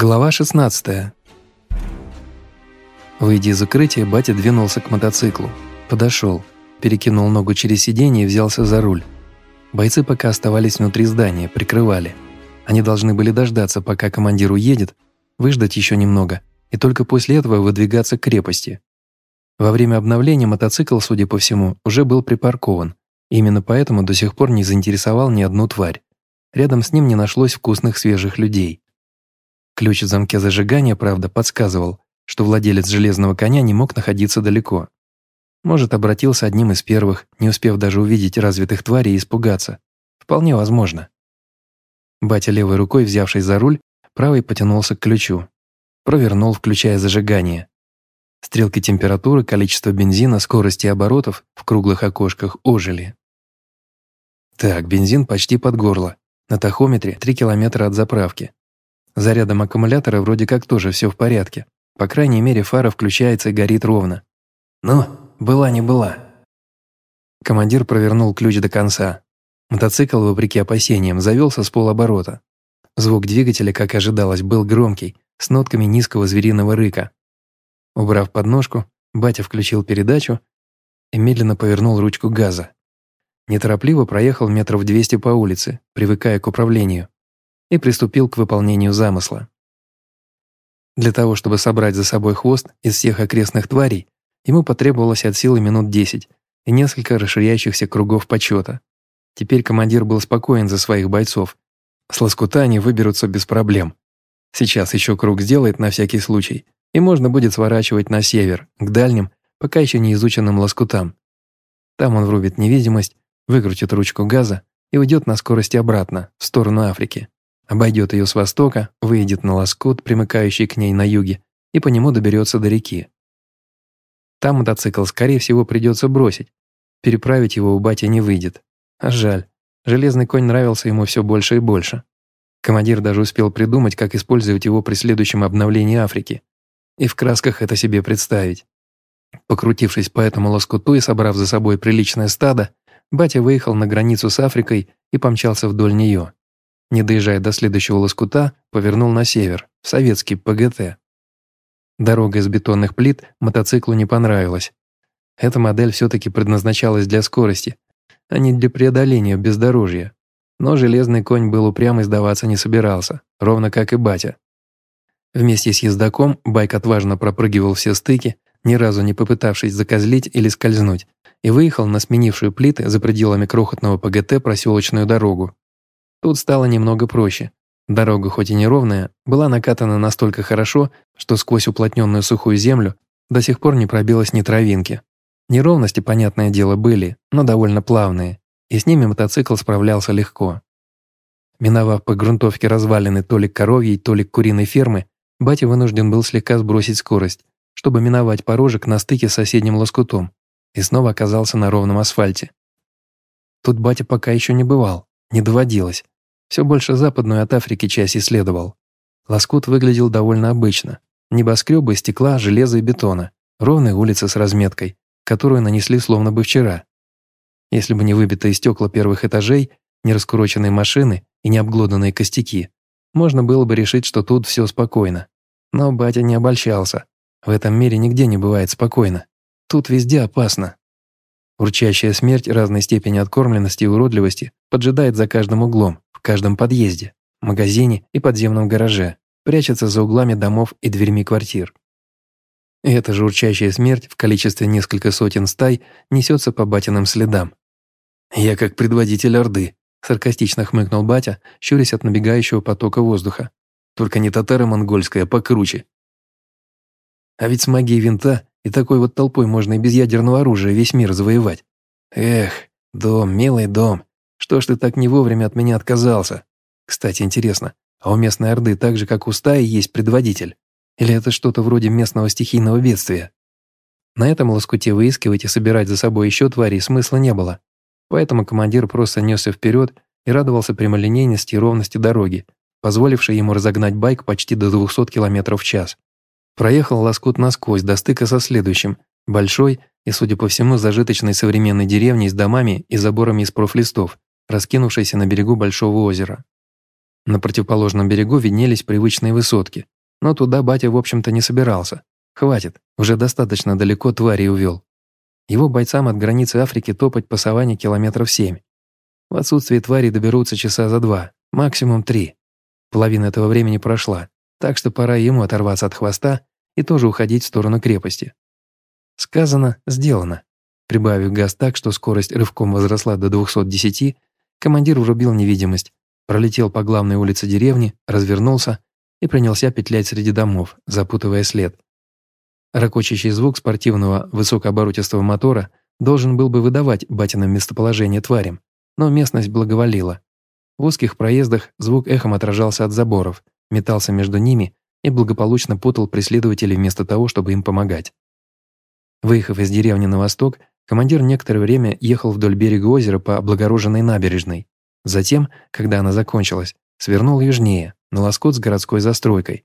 Глава 16 Выйдя из укрытия, батя двинулся к мотоциклу. Подошел, перекинул ногу через сиденье и взялся за руль. Бойцы пока оставались внутри здания, прикрывали. Они должны были дождаться, пока командир уедет, выждать еще немного, и только после этого выдвигаться к крепости. Во время обновления мотоцикл, судя по всему, уже был припаркован. Именно поэтому до сих пор не заинтересовал ни одну тварь. Рядом с ним не нашлось вкусных свежих людей. Ключ в замке зажигания, правда, подсказывал, что владелец железного коня не мог находиться далеко. Может, обратился одним из первых, не успев даже увидеть развитых тварей и испугаться. Вполне возможно. Батя левой рукой, взявшись за руль, правой потянулся к ключу. Провернул, включая зажигание. Стрелки температуры, количество бензина, скорости оборотов в круглых окошках ожили. Так, бензин почти под горло. На тахометре 3 километра от заправки. Зарядом аккумулятора вроде как тоже все в порядке. По крайней мере, фара включается и горит ровно. Ну, была не была. Командир провернул ключ до конца. Мотоцикл, вопреки опасениям, завелся с полоборота. Звук двигателя, как ожидалось, был громкий, с нотками низкого звериного рыка. Убрав подножку, батя включил передачу и медленно повернул ручку газа. Неторопливо проехал метров 200 по улице, привыкая к управлению и приступил к выполнению замысла. Для того, чтобы собрать за собой хвост из всех окрестных тварей, ему потребовалось от силы минут 10 и несколько расширяющихся кругов почета. Теперь командир был спокоен за своих бойцов. С лоскута они выберутся без проблем. Сейчас еще круг сделает на всякий случай, и можно будет сворачивать на север, к дальним, пока еще не изученным лоскутам. Там он врубит невидимость, выкрутит ручку газа и уйдет на скорости обратно, в сторону Африки. Обойдет ее с востока, выйдет на лоскут, примыкающий к ней на юге, и по нему доберется до реки. Там мотоцикл, скорее всего, придется бросить. Переправить его у бати не выйдет. А жаль. Железный конь нравился ему все больше и больше. Командир даже успел придумать, как использовать его при следующем обновлении Африки. И в красках это себе представить. Покрутившись по этому лоскуту и собрав за собой приличное стадо, батя выехал на границу с Африкой и помчался вдоль нее. Не доезжая до следующего лоскута, повернул на север, в советский ПГТ. Дорога из бетонных плит мотоциклу не понравилась. Эта модель все-таки предназначалась для скорости, а не для преодоления бездорожья. Но железный конь был упрям и сдаваться не собирался, ровно как и батя. Вместе с ездаком байк отважно пропрыгивал все стыки, ни разу не попытавшись закозлить или скользнуть, и выехал на сменившую плиты за пределами крохотного ПГТ проселочную дорогу. Тут стало немного проще. Дорога, хоть и неровная, была накатана настолько хорошо, что сквозь уплотненную сухую землю до сих пор не пробилось ни травинки. Неровности, понятное дело, были, но довольно плавные, и с ними мотоцикл справлялся легко. Миновав по грунтовке развалины то ли коровьей, то ли куриной фермы, батя вынужден был слегка сбросить скорость, чтобы миновать порожек на стыке с соседним лоскутом, и снова оказался на ровном асфальте. Тут батя пока еще не бывал, не доводилось. Все больше западную от Африки часть исследовал. Лоскут выглядел довольно обычно. Небоскребы стекла, железа и бетона. Ровные улицы с разметкой, которую нанесли словно бы вчера. Если бы не выбитые стекла первых этажей, не раскуроченные машины и не обглоданные костяки, можно было бы решить, что тут все спокойно. Но батя не обольщался. В этом мире нигде не бывает спокойно. Тут везде опасно. Урчащая смерть разной степени откормленности и уродливости поджидает за каждым углом, в каждом подъезде, магазине и подземном гараже, прячется за углами домов и дверьми квартир. Эта же урчащая смерть в количестве несколько сотен стай несется по батиным следам. «Я как предводитель Орды», – саркастично хмыкнул батя, щурясь от набегающего потока воздуха. «Только не татаро-монгольская, покруче». А ведь с магией винта и такой вот толпой можно и без ядерного оружия весь мир завоевать. Эх, дом, милый дом, что ж ты так не вовремя от меня отказался? Кстати, интересно, а у местной Орды так же, как у стаи, есть предводитель? Или это что-то вроде местного стихийного бедствия? На этом лоскуте выискивать и собирать за собой еще тварей смысла не было. Поэтому командир просто несся вперед и радовался прямолинейности и ровности дороги, позволившей ему разогнать байк почти до 200 км в час. Проехал лоскут насквозь до стыка со следующим, большой и, судя по всему, зажиточной современной деревней с домами и заборами из профлистов, раскинувшейся на берегу большого озера. На противоположном берегу виднелись привычные высотки, но туда батя, в общем-то, не собирался. Хватит, уже достаточно далеко твари увел. Его бойцам от границы Африки топать по саванне километров семь. В отсутствие твари доберутся часа за два, максимум три. Половина этого времени прошла, так что пора ему оторваться от хвоста и тоже уходить в сторону крепости. Сказано, сделано. Прибавив газ так, что скорость рывком возросла до 210, командир врубил невидимость, пролетел по главной улице деревни, развернулся и принялся петлять среди домов, запутывая след. Рокочащий звук спортивного высокооборотистого мотора должен был бы выдавать батином местоположение тварям, но местность благоволила. В узких проездах звук эхом отражался от заборов, метался между ними и благополучно путал преследователей вместо того, чтобы им помогать. Выехав из деревни на восток, командир некоторое время ехал вдоль берега озера по облагороженной набережной, Затем, когда она закончилась, свернул южнее, на лоскут с городской застройкой.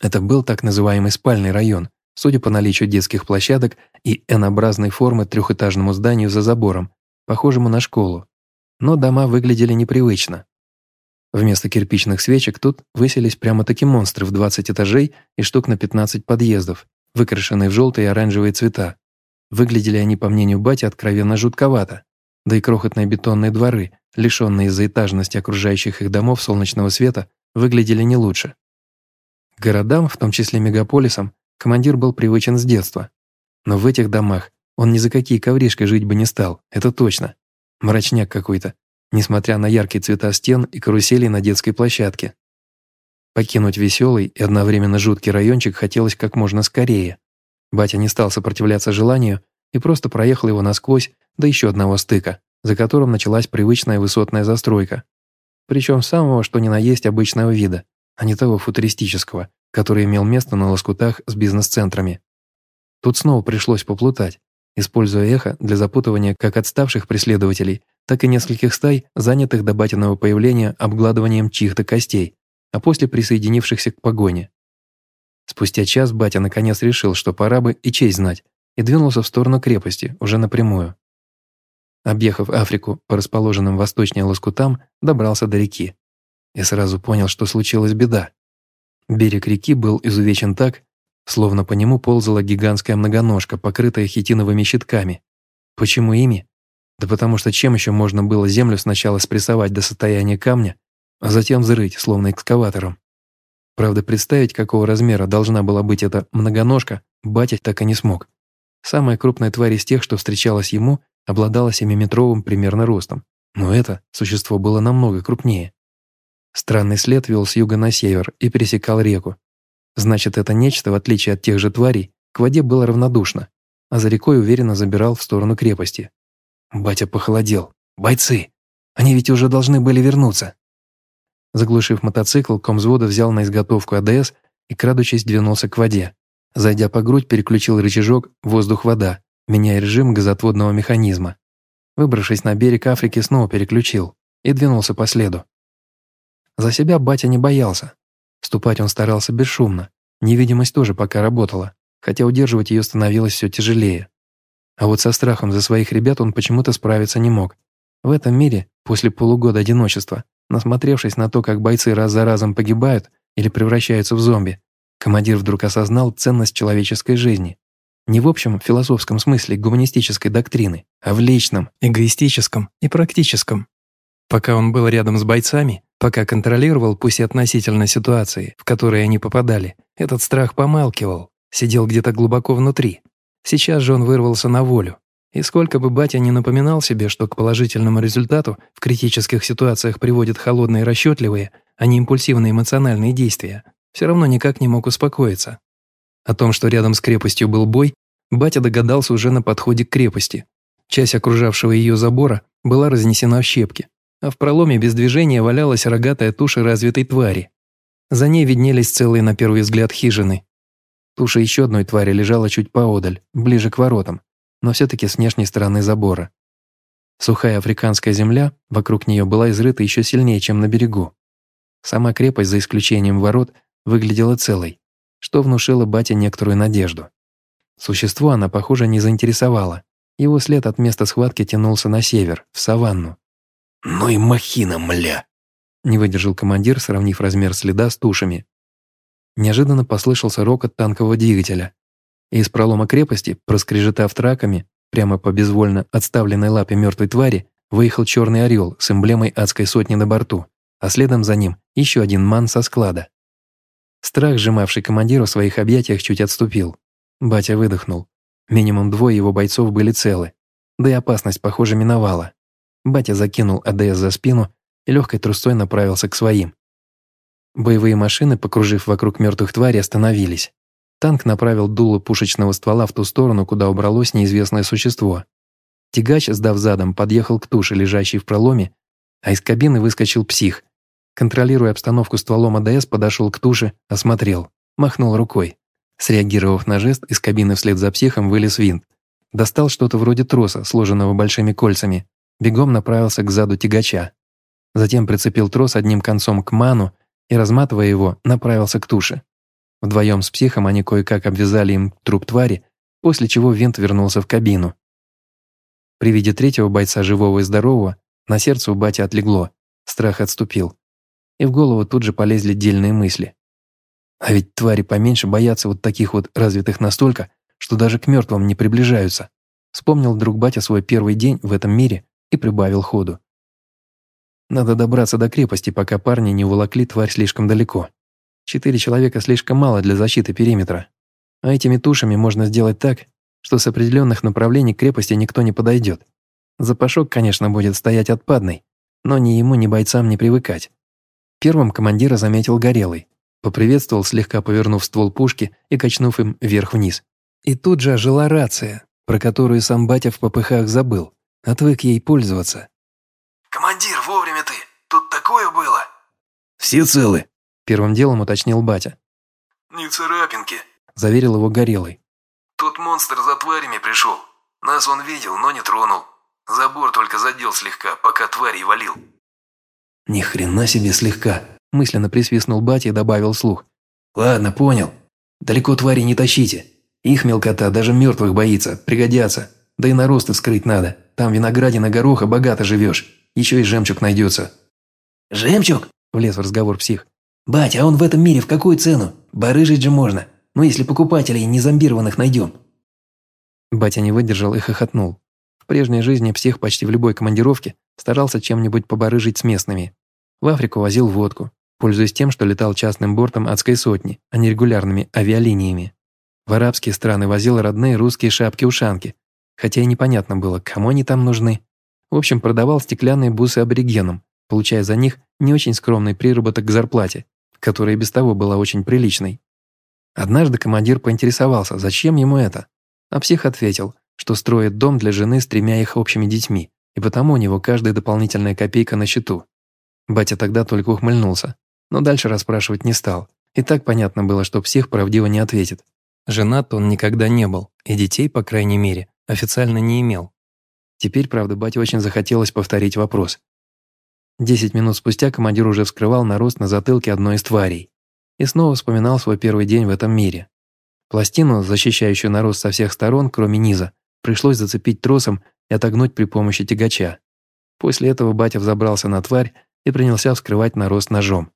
Это был так называемый спальный район, судя по наличию детских площадок и N-образной формы трехэтажному зданию за забором, похожему на школу. Но дома выглядели непривычно. Вместо кирпичных свечек тут выселись прямо-таки монстры в 20 этажей и штук на 15 подъездов, выкрашенные в желтые и оранжевые цвета. Выглядели они, по мнению Бати, откровенно жутковато. Да и крохотные бетонные дворы, лишенные из-за этажности окружающих их домов солнечного света, выглядели не лучше. К городам, в том числе мегаполисам, командир был привычен с детства. Но в этих домах он ни за какие ковришки жить бы не стал, это точно. Мрачняк какой-то, несмотря на яркие цвета стен и карусели на детской площадке. Покинуть веселый и одновременно жуткий райончик хотелось как можно скорее. Батя не стал сопротивляться желанию и просто проехал его насквозь до еще одного стыка за которым началась привычная высотная застройка. Причем самого, что ни на есть обычного вида, а не того футуристического, который имел место на лоскутах с бизнес-центрами. Тут снова пришлось поплутать, используя эхо для запутывания как отставших преследователей, так и нескольких стай, занятых до батиного появления обгладыванием чьих-то костей, а после присоединившихся к погоне. Спустя час батя наконец решил, что пора бы и честь знать, и двинулся в сторону крепости, уже напрямую. Объехав Африку по расположенным восточнее лоскутам, добрался до реки. И сразу понял, что случилась беда. Берег реки был изувечен так, словно по нему ползала гигантская многоножка, покрытая хитиновыми щитками. Почему ими? Да потому что чем еще можно было землю сначала спрессовать до состояния камня, а затем взрыть, словно экскаватором? Правда, представить, какого размера должна была быть эта многоножка, батя так и не смог. Самая крупная тварь из тех, что встречалась ему, обладала семиметровым примерно ростом, но это существо было намного крупнее. Странный след вел с юга на север и пересекал реку. Значит, это нечто, в отличие от тех же тварей, к воде было равнодушно, а за рекой уверенно забирал в сторону крепости. Батя похолодел. «Бойцы! Они ведь уже должны были вернуться!» Заглушив мотоцикл, комзвода взял на изготовку АДС и, крадучись, двинулся к воде. Зайдя по грудь, переключил рычажок «воздух-вода», меняя режим газотводного механизма. Выбравшись на берег Африки, снова переключил и двинулся по следу. За себя батя не боялся. Ступать он старался бесшумно, невидимость тоже пока работала, хотя удерживать ее становилось все тяжелее. А вот со страхом за своих ребят он почему-то справиться не мог. В этом мире, после полугода одиночества, насмотревшись на то, как бойцы раз за разом погибают или превращаются в зомби, командир вдруг осознал ценность человеческой жизни не в общем философском смысле гуманистической доктрины, а в личном, эгоистическом и практическом. Пока он был рядом с бойцами, пока контролировал, пусть и относительно ситуации, в которые они попадали, этот страх помалкивал, сидел где-то глубоко внутри. Сейчас же он вырвался на волю. И сколько бы батя не напоминал себе, что к положительному результату в критических ситуациях приводят холодные расчетливые, а не импульсивные эмоциональные действия, все равно никак не мог успокоиться. О том, что рядом с крепостью был бой, батя догадался уже на подходе к крепости. Часть окружавшего ее забора была разнесена в щепки, а в проломе без движения валялась рогатая туша развитой твари. За ней виднелись целые на первый взгляд хижины. Туша еще одной твари лежала чуть поодаль, ближе к воротам, но все-таки с внешней стороны забора. Сухая африканская земля вокруг нее была изрыта еще сильнее, чем на берегу. Сама крепость, за исключением ворот, выглядела целой что внушило бате некоторую надежду. Существо она, похоже, не заинтересовало. Его след от места схватки тянулся на север, в саванну. «Ну и махина, мля!» Не выдержал командир, сравнив размер следа с тушами. Неожиданно послышался рокот танкового двигателя. И из пролома крепости, проскрежетав траками, прямо по безвольно отставленной лапе мертвой твари, выехал черный орел с эмблемой адской сотни на борту, а следом за ним еще один ман со склада. Страх, сжимавший командира в своих объятиях, чуть отступил. Батя выдохнул. Минимум двое его бойцов были целы. Да и опасность, похоже, миновала. Батя закинул АДС за спину и легкой трустой направился к своим. Боевые машины, покружив вокруг мертвых тварей, остановились. Танк направил дуло пушечного ствола в ту сторону, куда убралось неизвестное существо. Тягач, сдав задом, подъехал к туше, лежащей в проломе, а из кабины выскочил псих. Контролируя обстановку стволом АДС, подошел к туше, осмотрел, махнул рукой. Среагировав на жест, из кабины вслед за психом вылез винт. Достал что-то вроде троса, сложенного большими кольцами. Бегом направился к заду тягача. Затем прицепил трос одним концом к ману и, разматывая его, направился к туше. Вдвоем с психом они кое-как обвязали им труп твари, после чего винт вернулся в кабину. При виде третьего бойца, живого и здорового, на сердце у бати отлегло, страх отступил. И в голову тут же полезли дельные мысли. А ведь твари поменьше боятся вот таких вот развитых настолько, что даже к мертвым не приближаются. Вспомнил друг батя свой первый день в этом мире и прибавил ходу. Надо добраться до крепости, пока парни не уволокли тварь слишком далеко. Четыре человека слишком мало для защиты периметра. А этими тушами можно сделать так, что с определенных направлений к крепости никто не подойдет. Запашок, конечно, будет стоять отпадный, но ни ему, ни бойцам не привыкать. Первым командира заметил Горелый. Поприветствовал, слегка повернув ствол пушки и качнув им вверх-вниз. И тут же ожила рация, про которую сам батя в попыхах забыл. Отвык ей пользоваться. «Командир, вовремя ты! Тут такое было!» «Все целы?» – первым делом уточнил батя. «Не царапинки», – заверил его Горелый. «Тот монстр за тварями пришел. Нас он видел, но не тронул. Забор только задел слегка, пока тварей валил». «Ни хрена себе слегка!» – мысленно присвистнул батя и добавил слух. «Ладно, понял. Далеко твари не тащите. Их мелкота даже мертвых боится, пригодятся. Да и наросты вскрыть надо. Там виноградина гороха богато живешь. Еще и жемчуг найдется». «Жемчуг?» – влез в разговор псих. «Бать, а он в этом мире в какую цену? Барыжить же можно. Ну, если покупателей не зомбированных найдем». Батя не выдержал и хохотнул. В прежней жизни псих почти в любой командировке старался чем-нибудь побарыжить с местными. В Африку возил водку, пользуясь тем, что летал частным бортом адской сотни, а не регулярными авиалиниями. В арабские страны возил родные русские шапки-ушанки, хотя и непонятно было, кому они там нужны. В общем, продавал стеклянные бусы аборигенам, получая за них не очень скромный приработок к зарплате, которая без того была очень приличной. Однажды командир поинтересовался, зачем ему это, а псих ответил, что строит дом для жены с тремя их общими детьми, и потому у него каждая дополнительная копейка на счету. Батя тогда только ухмыльнулся, но дальше расспрашивать не стал. И так понятно было, что псих правдиво не ответит. Женат он никогда не был, и детей, по крайней мере, официально не имел. Теперь, правда, бате очень захотелось повторить вопрос. Десять минут спустя командир уже вскрывал нарост на затылке одной из тварей и снова вспоминал свой первый день в этом мире. Пластину, защищающую нарост со всех сторон, кроме низа, пришлось зацепить тросом и отогнуть при помощи тягача. После этого батя взобрался на тварь и принялся вскрывать нарост ножом.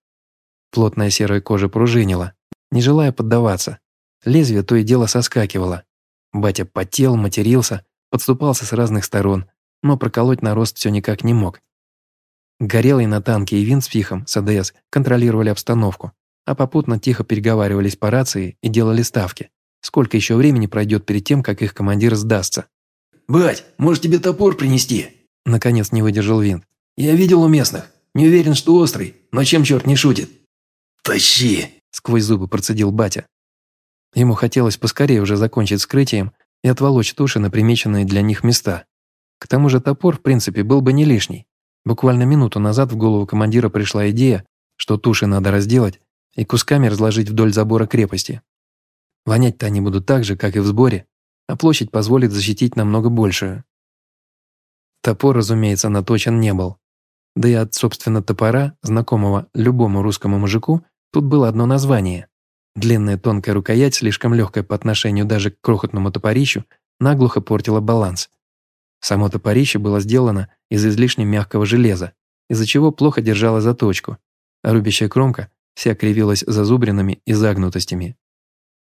Плотная серая кожа пружинила, не желая поддаваться. Лезвие то и дело соскакивало. Батя потел, матерился, подступался с разных сторон, но проколоть нарост все никак не мог. Горелый на танке и винт с пихом с АДС контролировали обстановку, а попутно тихо переговаривались по рации и делали ставки. Сколько еще времени пройдет перед тем, как их командир сдастся? «Бать, может тебе топор принести?» Наконец не выдержал винт. «Я видел у местных. Не уверен, что острый, но чем черт не шутит?» «Тащи!» – сквозь зубы процедил батя. Ему хотелось поскорее уже закончить скрытием и отволочь туши на примеченные для них места. К тому же топор, в принципе, был бы не лишний. Буквально минуту назад в голову командира пришла идея, что туши надо разделать и кусками разложить вдоль забора крепости. Вонять-то они будут так же, как и в сборе, а площадь позволит защитить намного большую. Топор, разумеется, наточен не был. Да и от, собственно, топора, знакомого любому русскому мужику, тут было одно название. Длинная тонкая рукоять, слишком легкая по отношению даже к крохотному топорищу, наглухо портила баланс. Само топорище было сделано из излишне мягкого железа, из-за чего плохо держала заточку, а рубящая кромка вся кривилась зазубринами и загнутостями.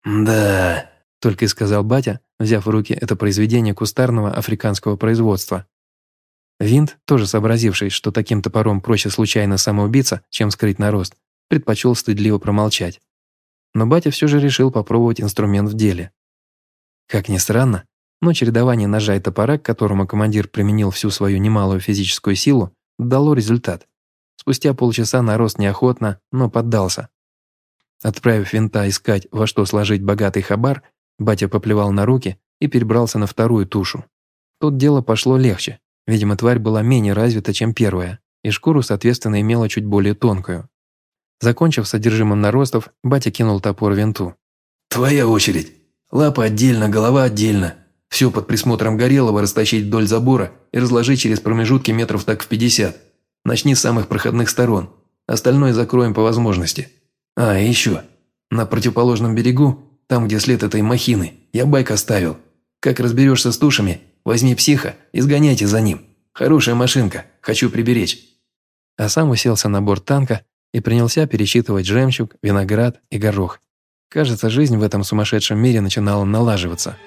«Да», – только и сказал батя, взяв в руки это произведение кустарного африканского производства. Винт, тоже сообразивший, что таким топором проще случайно самоубиться, чем скрыть нарост, предпочел стыдливо промолчать. Но батя все же решил попробовать инструмент в деле. Как ни странно, но чередование ножа и топора, к которому командир применил всю свою немалую физическую силу, дало результат. Спустя полчаса нарост неохотно, но поддался. Отправив винта искать, во что сложить богатый хабар, батя поплевал на руки и перебрался на вторую тушу. Тут дело пошло легче. Видимо, тварь была менее развита, чем первая, и шкуру, соответственно, имела чуть более тонкую. Закончив содержимым наростов, батя кинул топор винту. «Твоя очередь. Лапа отдельно, голова отдельно. Все под присмотром Горелого растащить вдоль забора и разложить через промежутки метров так в 50. Начни с самых проходных сторон. Остальное закроем по возможности. А, и еще. На противоположном берегу, там, где след этой махины, я байк оставил. Как разберешься с тушами, возьми психа и сгоняйте за ним. Хорошая машинка, хочу приберечь». А сам уселся на борт танка и принялся пересчитывать жемчуг, виноград и горох. Кажется, жизнь в этом сумасшедшем мире начинала налаживаться –